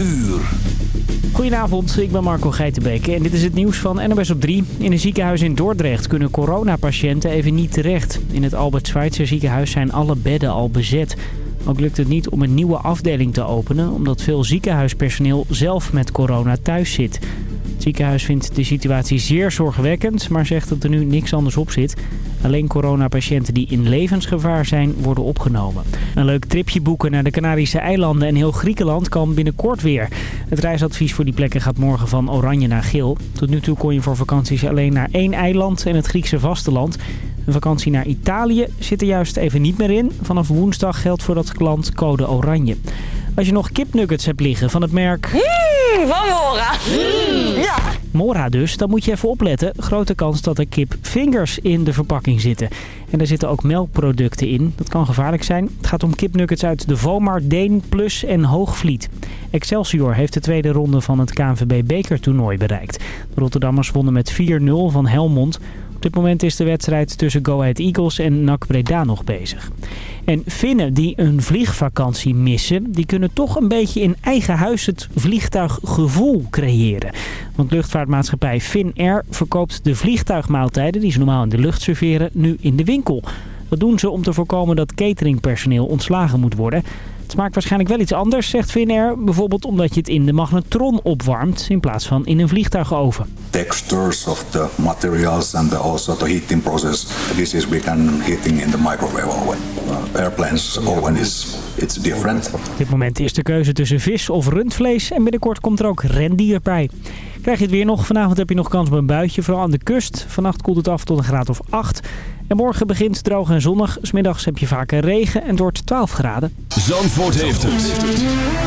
uur. Goedenavond, ik ben Marco Geitenbeek en dit is het nieuws van NOS op 3. In een ziekenhuis in Dordrecht kunnen coronapatiënten even niet terecht. In het Albert Schweitzer ziekenhuis zijn alle bedden al bezet. Ook lukt het niet om een nieuwe afdeling te openen... omdat veel ziekenhuispersoneel zelf met corona thuis zit. Ziekenhuis vindt de situatie zeer zorgwekkend... maar zegt dat er nu niks anders op zit. Alleen coronapatiënten die in levensgevaar zijn worden opgenomen. Een leuk tripje boeken naar de Canarische eilanden en heel Griekenland kan binnenkort weer. Het reisadvies voor die plekken gaat morgen van oranje naar geel. Tot nu toe kon je voor vakanties alleen naar één eiland en het Griekse vasteland... Een vakantie naar Italië zit er juist even niet meer in. Vanaf woensdag geldt voor dat land code oranje. Als je nog kipnuggets hebt liggen van het merk... Mm, van Mora. Mm. Ja. Mora dus, dan moet je even opletten. Grote kans dat er kipfingers in de verpakking zitten. En er zitten ook melkproducten in. Dat kan gevaarlijk zijn. Het gaat om kipnuggets uit de Vomar, Deen, Plus en Hoogvliet. Excelsior heeft de tweede ronde van het KNVB bekertoernooi bereikt. De Rotterdammers wonnen met 4-0 van Helmond. Op dit moment is de wedstrijd tussen Go Ahead Eagles en NAC Breda nog bezig. En Finnen die een vliegvakantie missen, die kunnen toch een beetje in eigen huis het vliegtuiggevoel creëren. Want luchtvaartmaatschappij Finnair verkoopt de vliegtuigmaaltijden die ze normaal in de lucht serveren nu in de winkel. Dat doen ze om te voorkomen dat cateringpersoneel ontslagen moet worden. Het smaakt waarschijnlijk wel iets anders, zegt Finnair. Bijvoorbeeld omdat je het in de magnetron opwarmt in plaats van in een vliegtuigoven. Textures of the materials and also the heating process. This is we can heating in the microwave oven. Uh, airplanes oven is it's different. Op dit moment is de keuze tussen vis of rundvlees en binnenkort komt er ook rendier bij. Krijg je het weer nog. Vanavond heb je nog kans op een buitje, vooral aan de kust. Vannacht koelt het af tot een graad of 8. En morgen begint droog en zonnig. Smiddags heb je vaker regen en het wordt 12 graden. Zandvoort heeft het.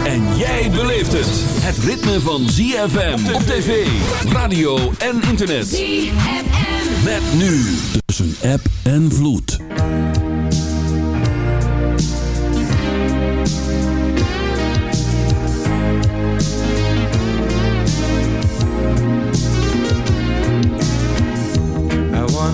En jij beleeft het. Het ritme van ZFM op tv, radio en internet. ZFM. Met nu tussen app en vloed.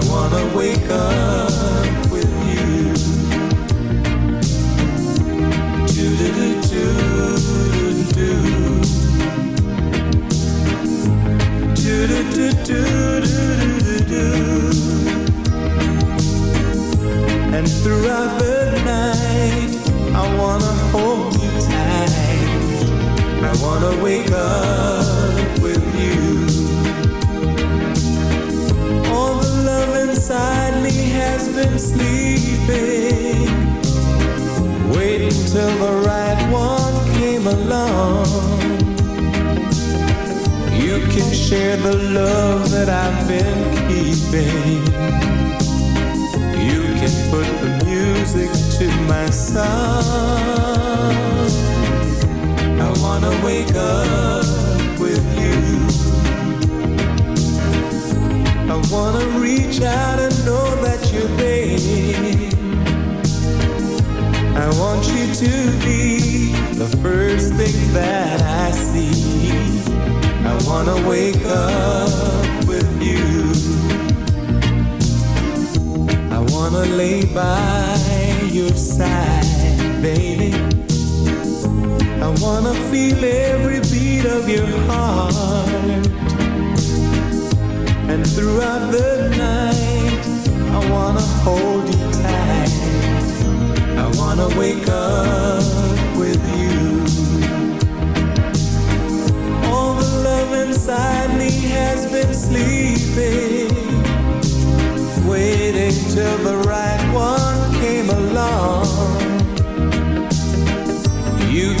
I wanna wake up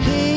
Hey.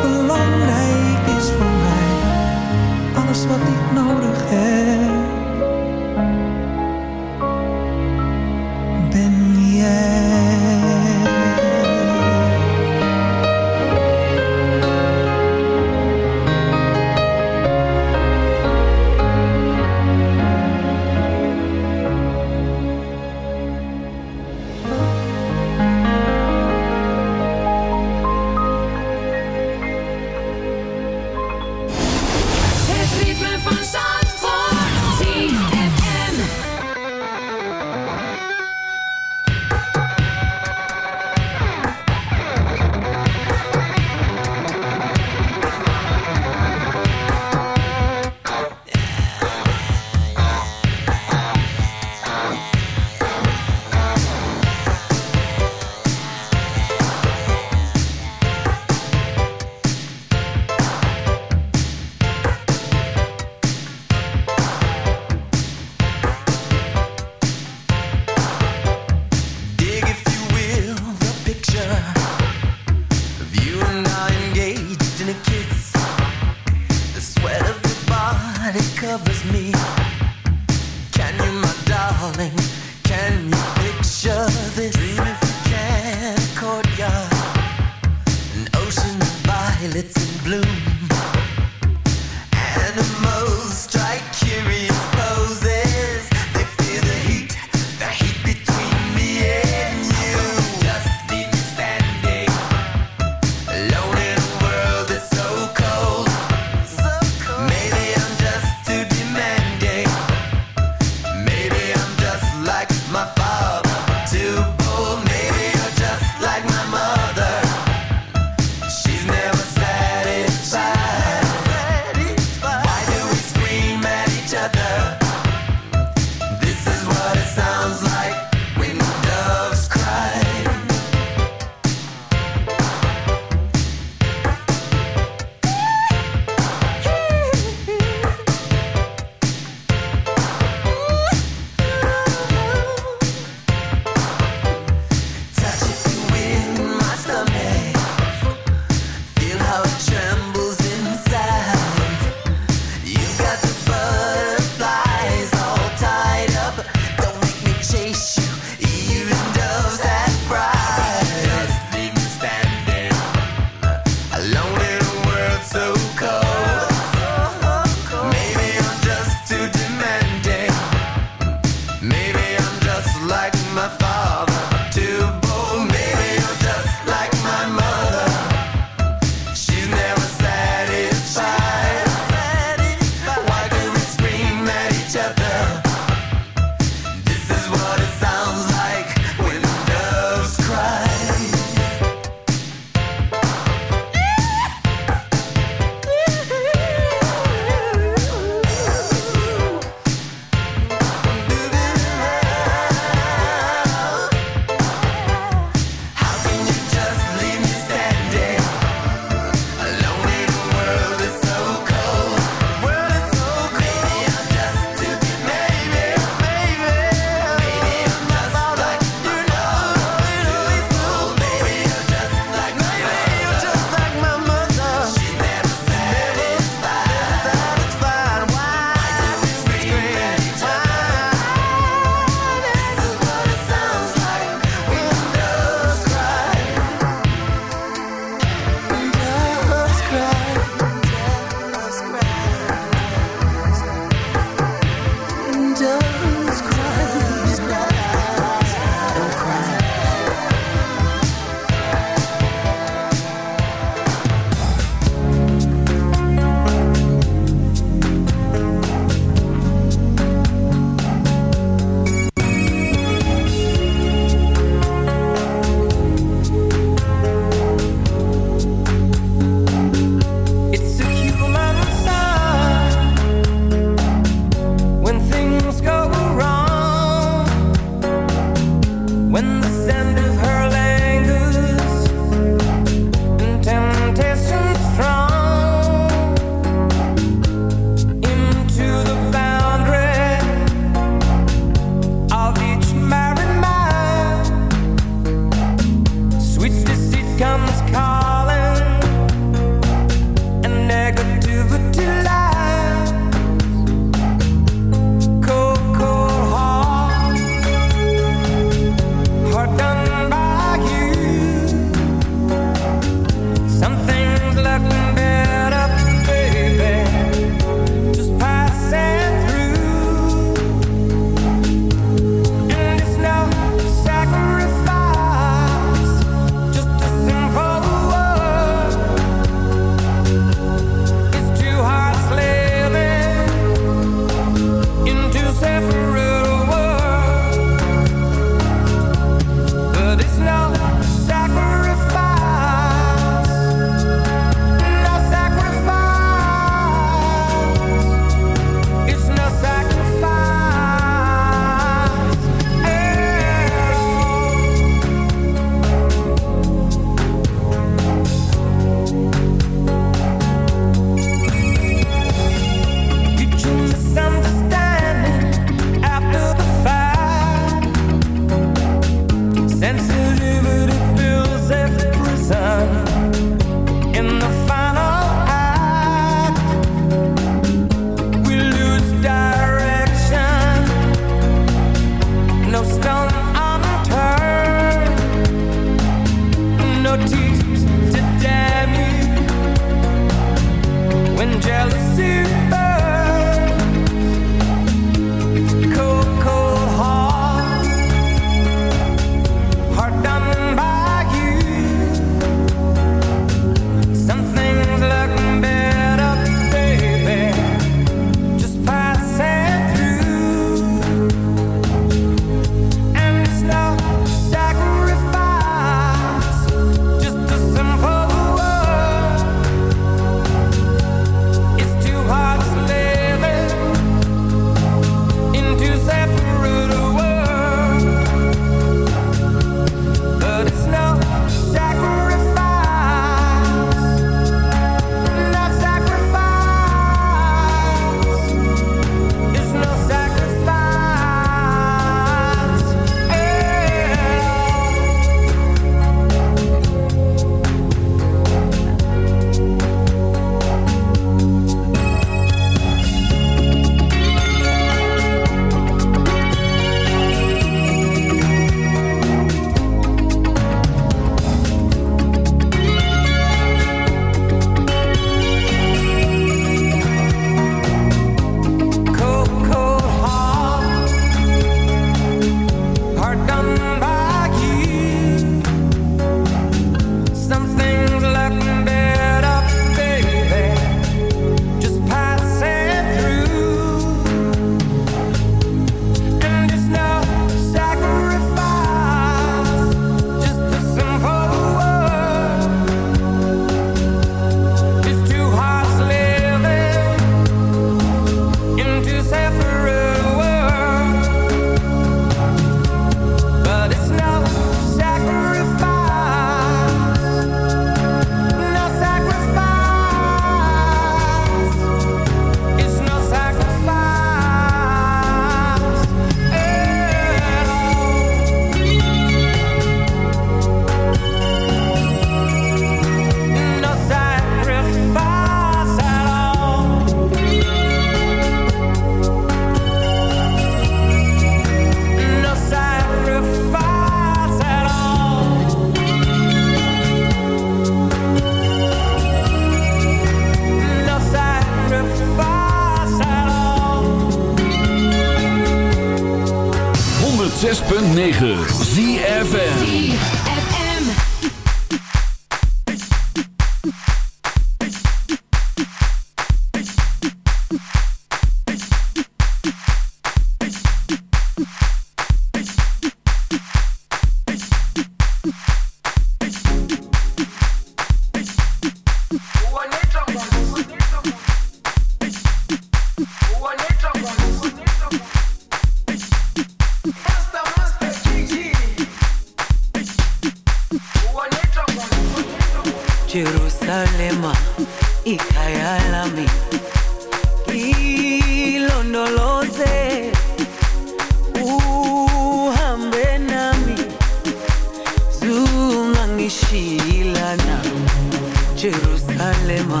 Jerusalema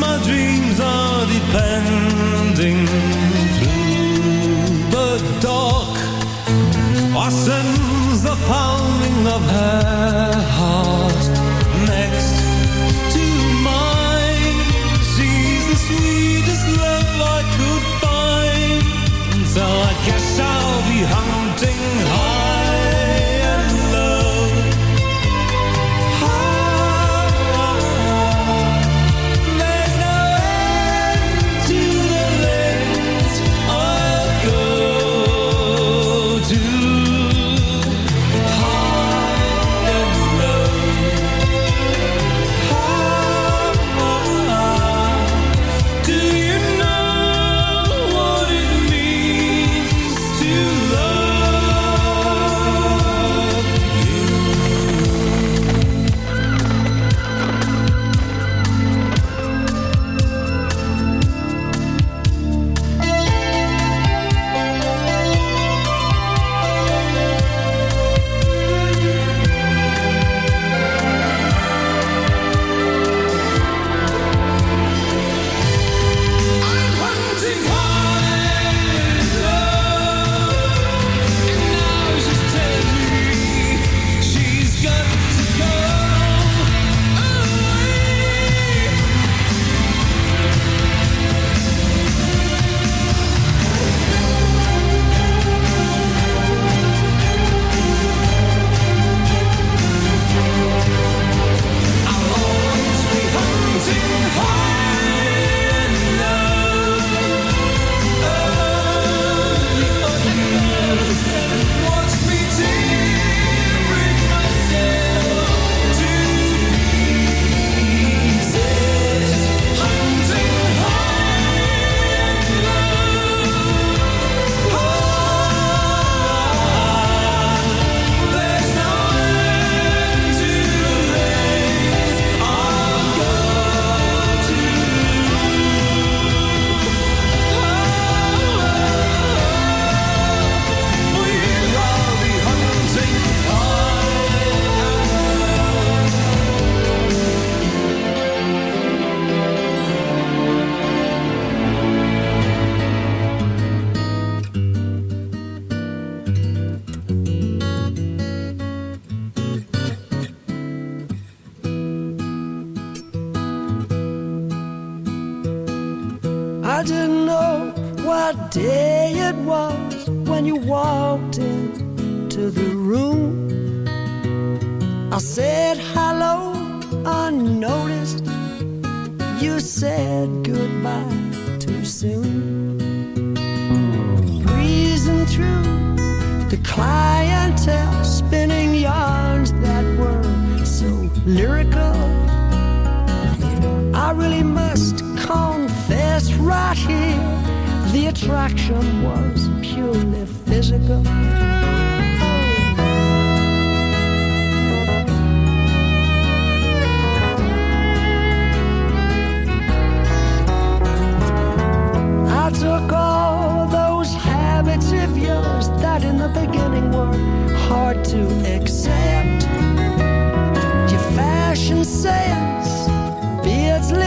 my dreams are depending through the dark. I sense the pounding of air.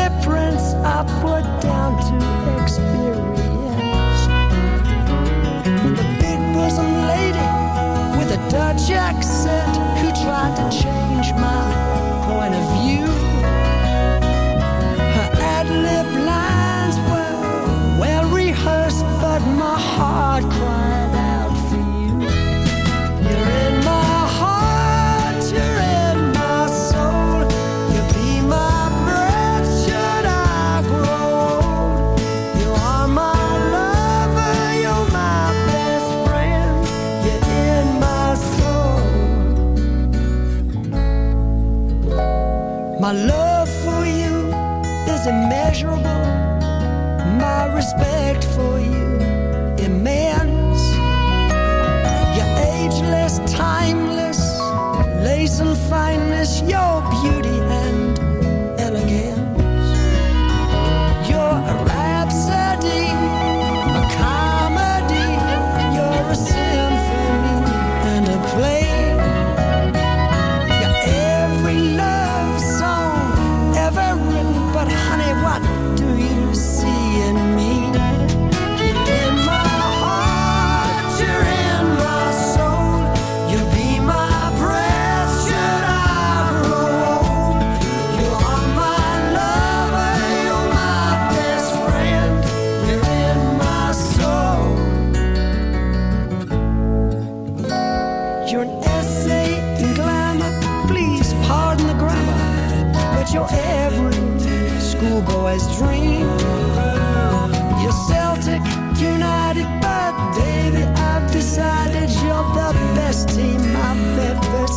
difference I put down to experience. The big bosom lady with a Dutch accent who tried to change my point of view. Our love for you is immeasurable.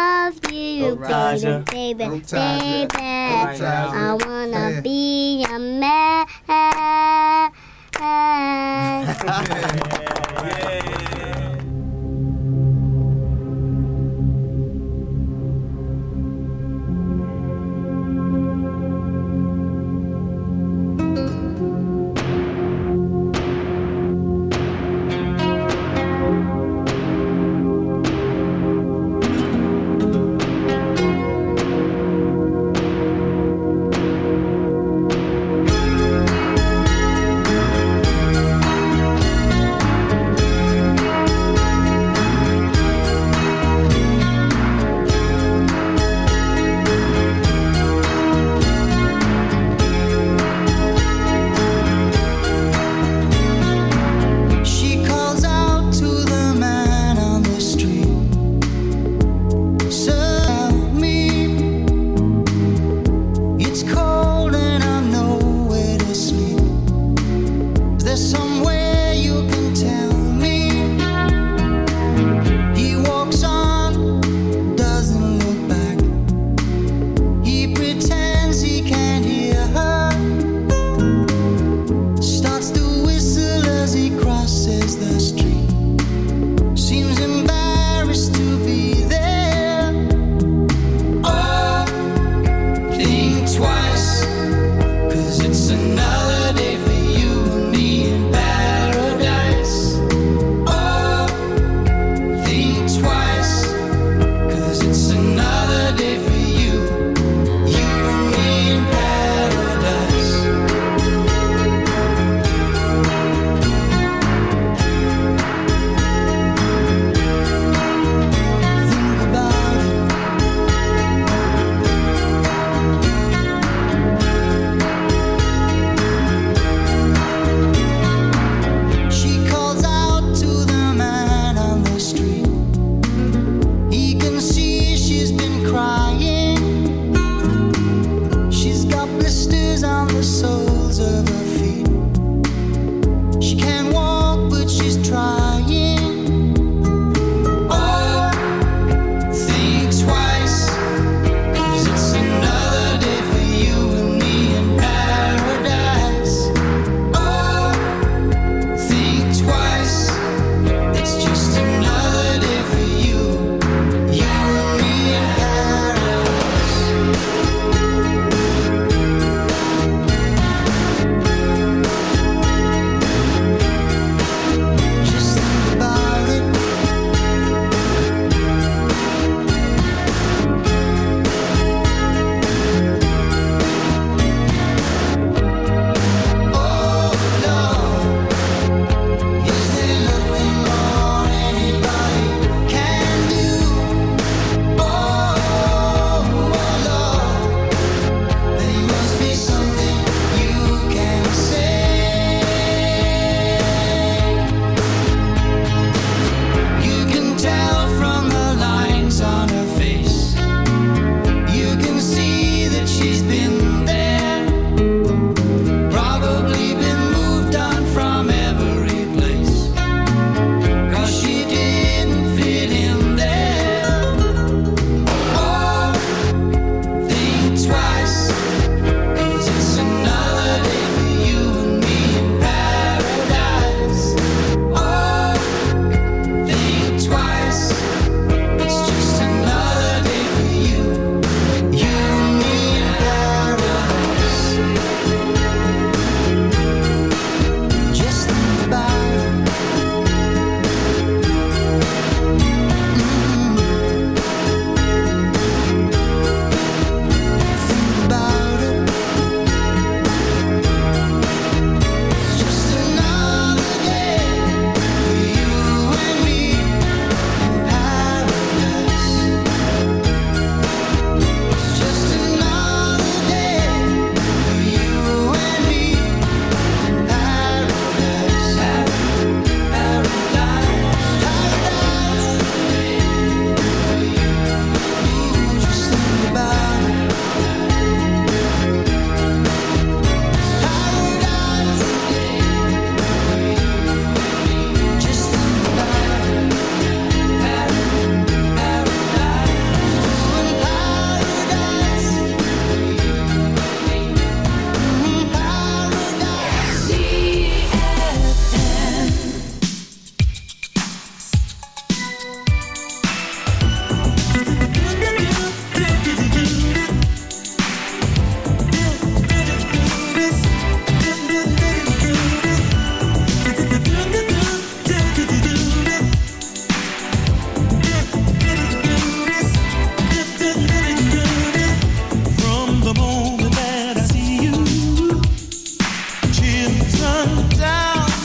love you, baby, baby, baby. I wanna be a man.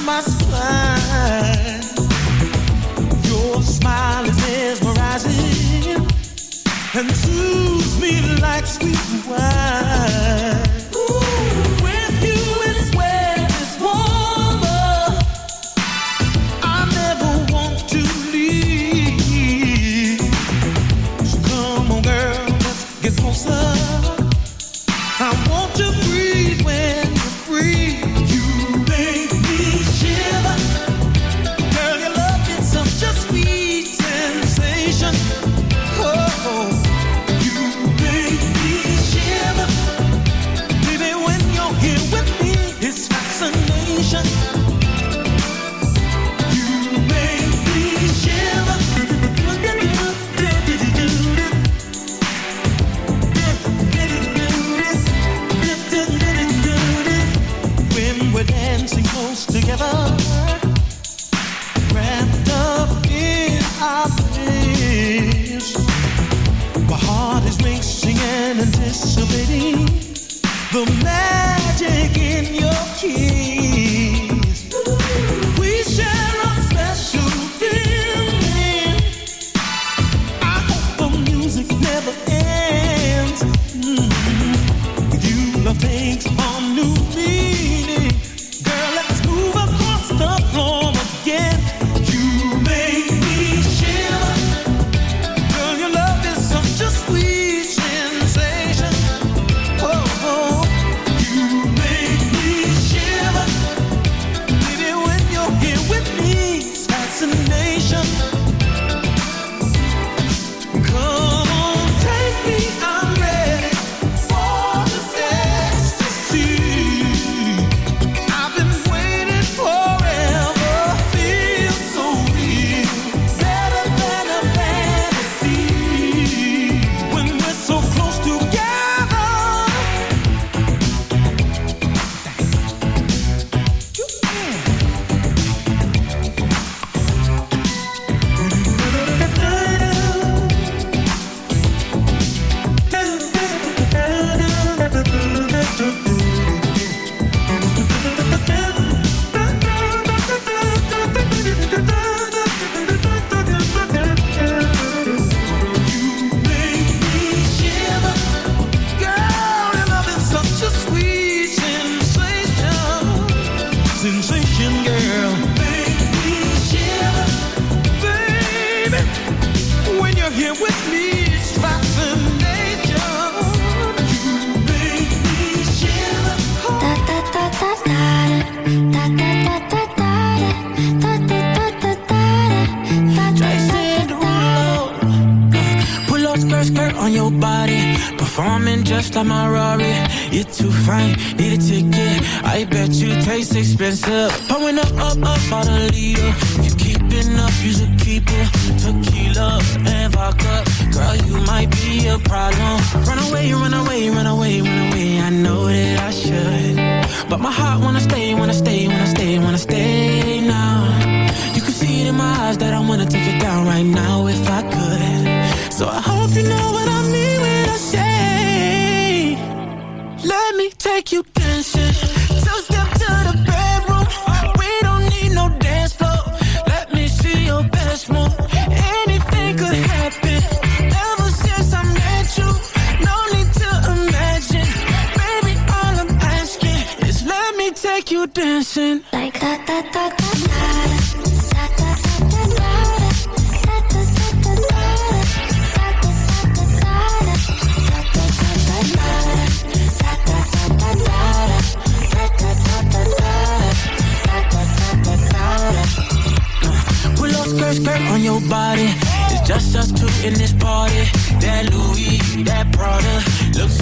my dancing like da da da da da. Skirt, skirt on your body. It's just us two in this party. That Louis, that Prada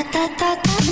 ta ta ta